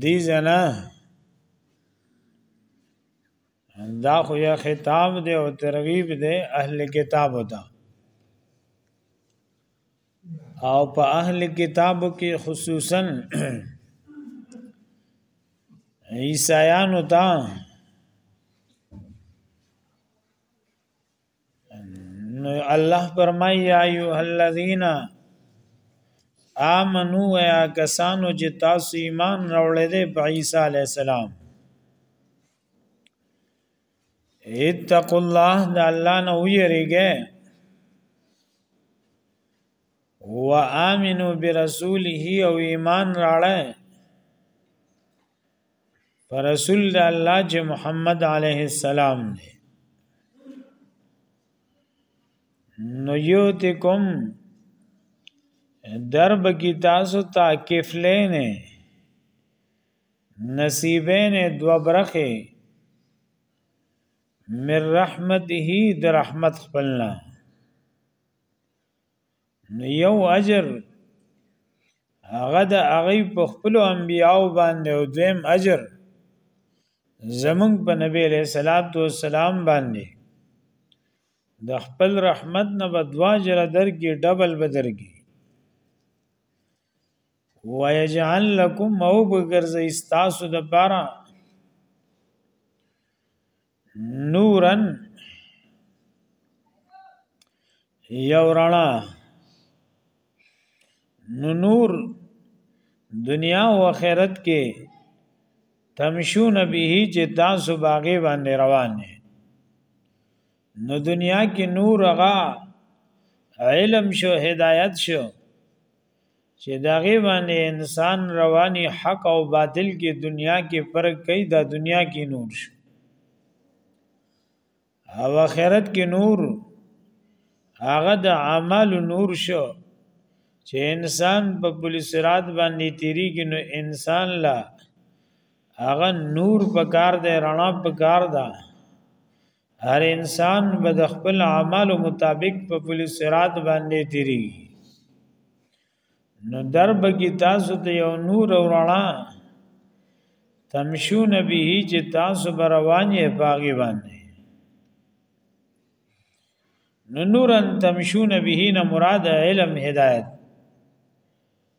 دی زنا دا خو یا خطاب دی او ترغیب دی اهل کتاب وتا او په اهل کتاب کې خصوصا عیسایانو ته نو الله فرمای یا ایه الذین آمنو یا کسانو چې تاسو ایمان راوړل دي په عیسی علی السلام اتقوا الله د الله نه ویریږئ وامنو برسوله او ایمان راړئ پر رسول د الله چې محمد عليه السلام دی نو یوتکم درب کی تاسو تا کفلین نصیبین دو برخه من رحمته در رحمت خپلنا نو یو اجر هغه د هغه په خپل انبیاو باندې او دویم اجر زمون په نبی علیہ الصلات والسلام باندې د خپل رحمت نه بدوا جره درګي ډبل بدرګي ويجعل لكم او بغرز استاسو د پاره نورن یو رڼا نو نور دنیا او آخرت کې تمشون به چې تاسو باغې باندې روان دي نو دنیا کې نور هغه علم شو هدایت شو چې دا غي باندې انسان رواني حق او باطل کې دنیا کې فرق کوي دا دنیا کې نور شو او آخرت کې نور هغه د اعمال نور شو چې انسان په پولیس رات باندې تیری کې نو انسان لا هغه نور پکار دی رڼا پکار ده هر انسان به د خپل عمل مطابق په پل صراط باندې تیری نو در بګی تاسو ته یو نور ورانا تمشون به چې تاسو بروان یې باغی باندې نو نورن تمشون به نه مراد علم هدایت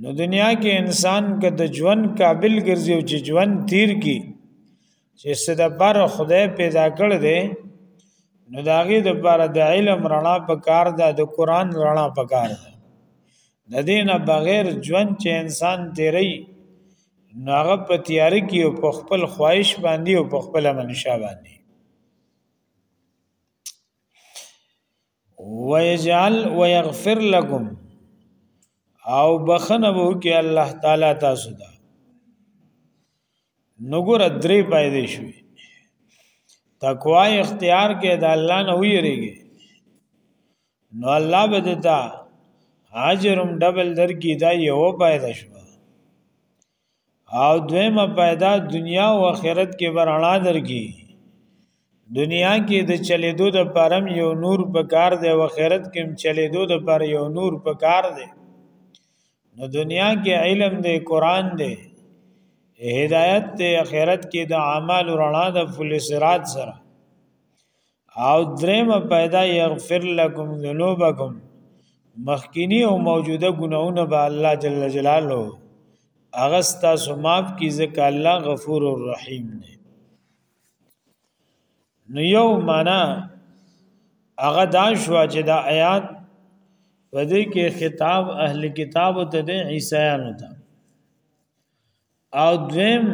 نو دنیا کې انسان که د ژوند قابل ګرځي او چې ژوند تیر کی چې صدا بار خدای پیدا کړ دې نو داغه د بار د علم رڼا په کار ده د قران رڼا په کار ده د دینه بغیر ژوند چې انسان تیری ناغه په تیاری کې او په خپل خواهش باندې او په خپل منشا باندې ويجعل ويغفر لكم او بخنه وو کې الله تعالی تاسو ته نګور درې پایدې شوې تقوا اختیار کې د الله نه ویریږي نو الله به دتا اجرم ډبل درکې دا یو پایده شو او دویمه پیدا دنیا او آخرت کې برنا درکې دنیا کې د چلیدو د پرم یو نور په کار دی او آخرت کې هم چلیدو د پر یو نور په کار دی نو دنیا کې علم دی قران دی هدایت دی آخرت کې د اعمال رڼا د فل صراط سره او دریم پیدا یغفر لکم ذنوبکم مخکینی او موجوده ګناونه به الله جل جلاله هغه تاسو معاف کی ځکه الله غفور الرحیم دی نو یو معنا هغه دا شو چې دا آیات په دې کې خطاب اهل کتاب ته د عیسایانو ته او دویم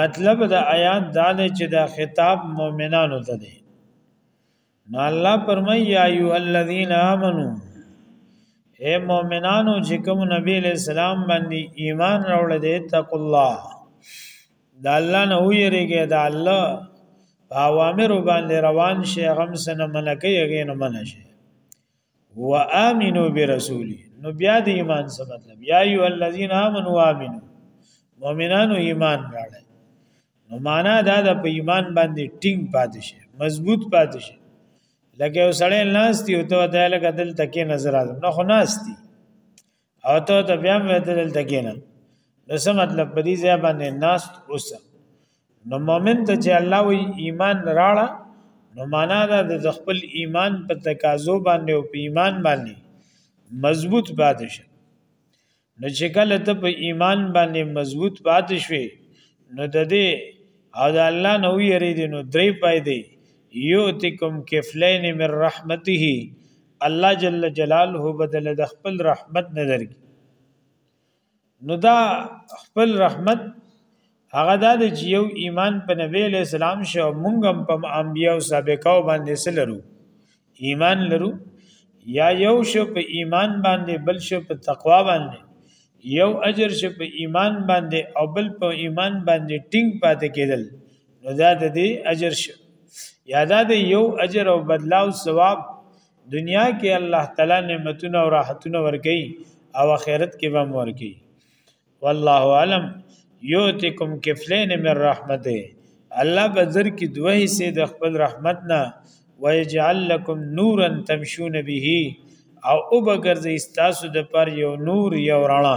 مطلب د آیات دا دی چې دا خطاب مؤمنانو ته دی نو الله فرمایي یا ایه الذین آمنو اے مؤمنانو چې کوم نبی له سلام باندې ایمان راوړل دي تق الله دا الله نه ویریږي دا الله اوامر باندې روان شي غم سن منکه یې نه منشي و امنو برسولی نو بیا د ایمان څه مطلب یا ایو الذین آمنو امنو مؤمنانو ایمان راړی نو معنا دا د په ایمان باندې ټینګ پاتې شي مضبوط پاتې شي لکه یو سړی ناشتي او ته ته لکه دل تکي نظر اعظم نه خو ناشتي او ته ته بیا مې دل تکینه نو څه مطلب په دې ځای باندې ناس اوس نو مؤمن ته چې الله وی ایمان راړه نو معنا دا د خپل ایمان په تقاضو باندې او په ایمان باندې مضبوط پاتې شه نو چې کله ته په ایمان باندې مضبوط پاتې شوې نو د دې او د الله نو یری دي نو درې پای دی یوتکم کفلین من رحمته الله جل جلاله بدل د خپل رحمت نه درکې نو دا خپل رحمت هغه دا د یو ایمان په نبی له سلام شو مونږم په انبیا او سابقه باندې سلرو ایمان لرو یا یو شو په ایمان باندې بل شو په تقوا باندې یو اجر شو په ایمان باندې او بل په ایمان باندې ټینګ پاتې کېدل نو دا د دې اجر شو یادا د یو اجر او بدلا او ثواب دنیا کې الله تعالی نعمتونه او راحتونه ورکي او آخرت کې به ورکي والله علم یوتکم کفلین من رحمته الله بذر کې دوه حصے د خپل رحمت نه ويجعل لكم نورا تمشون به او وبګرځي تاسو د پر یو نور یو رڼا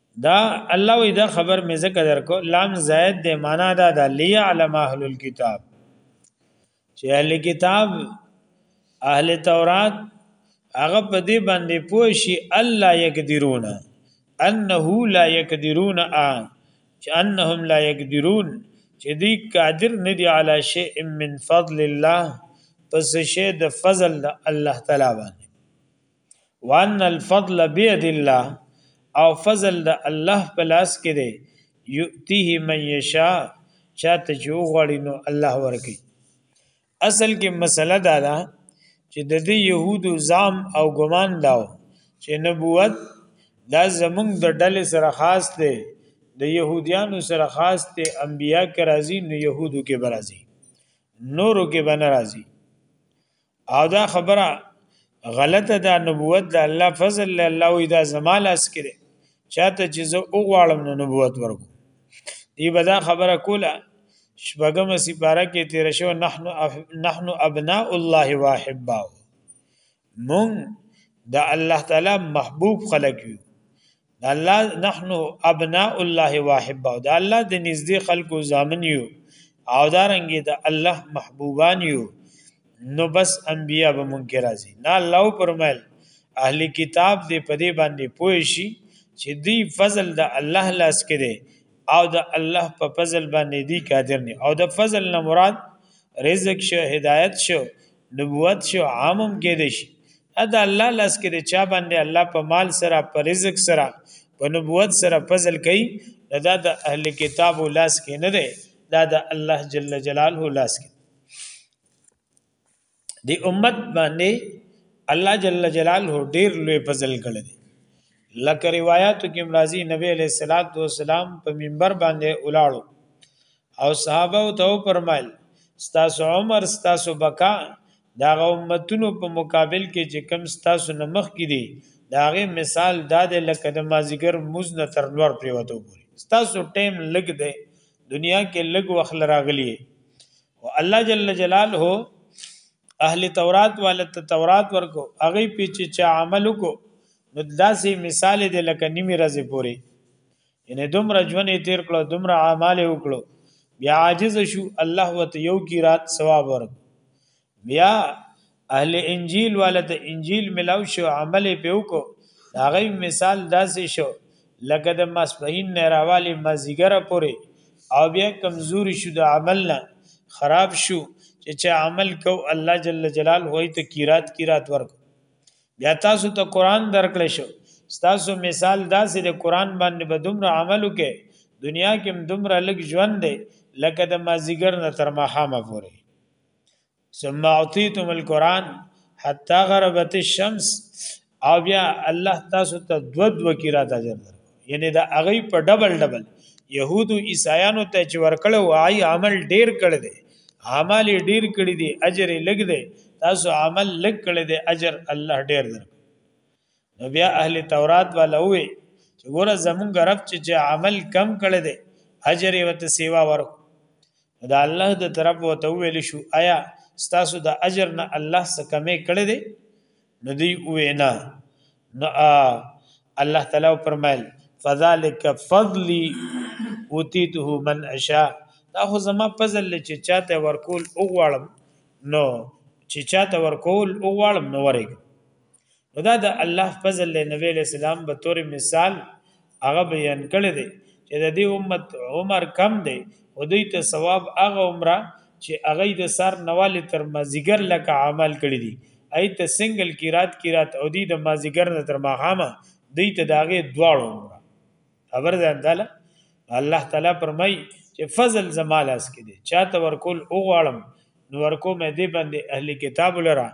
دا الله وی دا خبر مې ذکر درکو لام زائد د معنا دا د ليعلم اهل الكتاب چې اهل کتاب اهل تورات هغه په دې باندې پوښي الله يقدرون انه لا يقدرون ان چې انهم لا يقدرون چې دې قادر نه دي علی شيء من فضل الله پس شی د فضل د الله تعالی باندې وان الفضل بيد الله او فضل د الله په لاس کې دی یؤتیه من یشا چاته چې وغواړي نو الله ورکي اصل کې مسله دا ده چې د دې يهودو زام او ګمان داو چې نبوت دا زمونږ د ډلې سره خاص دی د يهوديانو سره خاص دی انبیا کې راځي نو يهودو کې برازي نورو کې بنرازي او دا خبره غلطه ده نبوت د الله فضل له الله وی دا زمال اس کړي چاته چې زه او غواړم نو نبوت ورکو دی به دا خبره کوله شپږم سپاره کې تیر شو نحنو اف... نحنو ابناء الله واحبا مون د الله تعالی محبوب خلق یو د الله نحنو ابناء الله واحبه د الله د نږدې خلکو ځامن یو او دا رنګي د الله محبوبان یو نو بس انبیا به مونږ راځي نه الله پرمایل اهلی کتاب دې په دې باندې پوه شي چې دی فضل د الله لاس کې دی او د الله په فضل باندې دی قادر نه او د فضل نه مراد رزق شو هدایت شو نبوت شو عامم کې دي شي ادا الله لاس کې د چا باندې الله په مال سره په رزق سره په نبوت سره فضل کوي دا د اهل کتاب لاس کې نه دی دا د الله جل جلاله لاس کې دی امت باندې الله جل جلاله ډیر لوی فضل کړی دی لکه روایتو کې مرضی نبی علیہ الصلوۃ والسلام په منبر باندې ولاړو او صحابه او تو پرمایل ستاسو عمر ستاسو بقا دا امتونو په مقابل کې چې کم ستاسو نمخ کې دي دا غي مثال دا د لکه د مازیګر موز نه تر نور پریوتو پوري ستاسو ټیم لګ دی دنیا کې لګ وخل راغلی او الله جل جلاله اهل تورات والت تورات ورکو هغه پیچ چې عمل کو نو داسې مثال دی لکه نیمه ورځې پوري ان دومره ژوند یې تیر کړو دومره اعمال یې وکړو بیا عاجز شو الله وته یو قرات ثواب ورک بیا اهل انجیل والته انجیل ملاو شو عمل په وکړو هغه مثال داسې شو لکه د مسبهین نه راوالی مازیګر پورې او بیا کمزوري شو د عمل نه خراب شو چې چې عمل کو الله جل جلاله وای ته قرات قرات ورک بیا تاسو ته قران درکړ شو تاسو مثال داسې د قران باندې به دومره عمل وکې دنیا کې هم دومره لږ ژوند دی لکه د مازیګر نه تر ماښامه پورې ثم اعطیتم القران حتا غربت الشمس او بیا الله تاسو ته دو دو کی را تاجر درکو یعنی دا هغه په ډبل ډبل يهودو عیسایانو ته چې ورکړو وای عمل ډیر کړ دی عمل ډیر کړی دی اجر لګ دی تاسو عمل لګ کړی دی اجر الله ډیر در نو بیا اهل تورات والا وې چې ګوره زمونږ رب چې عمل کم کړی دی اجر یې وته سیوا ورک دا الله د طرف وته ویل شو آیا تاسو د اجر نه الله څخه کمې کړی دی نو دی وینا نو الله تعالی فرمایل فذلک فضلی اوتیته من اشاء دا خو زما فضل چې چاته ورکول او غواړم نو چې چاته ورکول او غواړم نو ورګ نو دا د الله فضل نبی له سلام به تور مثال هغه بیان کړی دی چې د دې امت عمر کم دی او دوی ته ثواب هغه عمره چې هغه د سر نواله تر مازیګر لکه عمل کړی دی ای ته سنگل کیرات کیرات او دی د مازیګر نه تر ماخامه دوی ته داغه دواړو عمره خبر ځان تعالی الله تعالی فرمای چې فضل زمالاس کې دی چاته ورکول او غواړم نو ورکو مې دې باندې اهل کتاب لره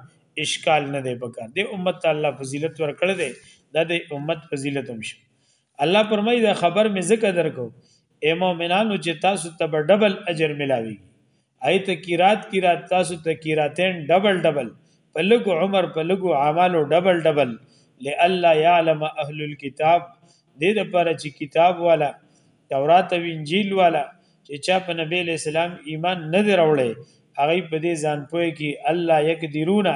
اشکال نه دی پکار دې امت ته الله فضیلت ورکړ دې دا دې امت فضیلت هم شي الله پرمای دا خبر مې زکه درکو اے مؤمنانو چې تاسو ته ډبل اجر ملاوي ایت کیرات کیرات تاسو ته کیراتین ډبل ډبل په لګ عمر په لګ اعمالو ډبل ډبل لالا يعلم اهل الكتاب دې د پر چې کتاب والا تورات او انجیل والا چې چا په نبی علیہ السلام ایمان نه دی راوړی هغه په دې ځان پوي کې الله یقدرون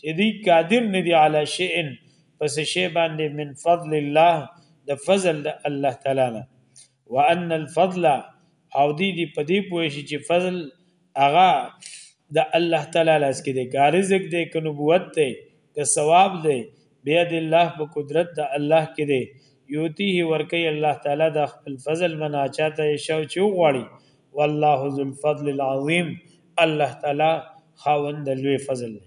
چې دی قادر نه دی علی شیء پس شی باندې من فضل الله د فضل د الله تعالی نه وان الفضل او دی دی په دې پوي شي چې فضل هغه د الله تعالی لاس کې دی که رزق دی که نبوت دی که ثواب دی بیا د الله په قدرت د الله کې دی یوتیه ورکی الله تعالی د خپل فضل منا چاته شاو چې وغواړي والله ذو الفضل العظیم الله تعالی خاوند لوی فضل دی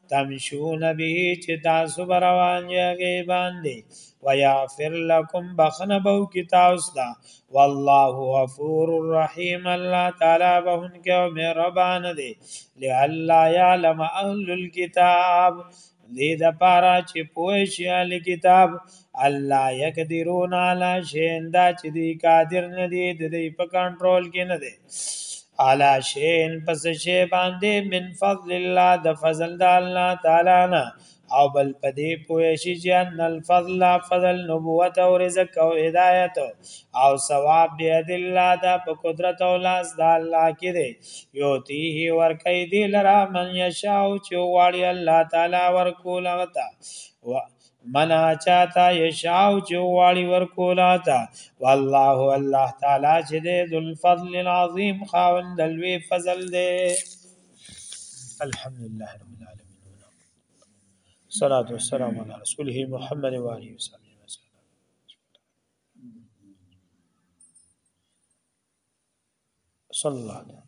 تمشون به چې تاسو به روان یې هغې باندې ویغفر لکم بخنه به وکړي تاسو ته والله غفور رحیم الله تعالی بخښونکی او مهربان دی لئلا یعلم اهل الكتاب دې د پاره چې پوه شي اهل کتاب الله یقدرون علی شین دا چې دی قادر نه دی د دې په کنټرول کې نه دی علا شین پس شی باندې من فضل الله د فضل د الله تعالی نه او بل پدې پوه شي چې ان الفضل فضل نبوت او رزق او هدایت او ثواب دی د الله دا په قدرت او لاس د الله کې دی یو تیه ور کوي دی لرا من یشاء چې واړی الله تعالی ور کول وتا منا چاته یشاو چې واړی ورکولا تا والله الله تعالی چې دې ذل فضل العظیم خاوند الوی فضل دې الحمدلله رب العالمین صلوات و سلام علی رسوله محمد و علیه وسلم صلی الله علیه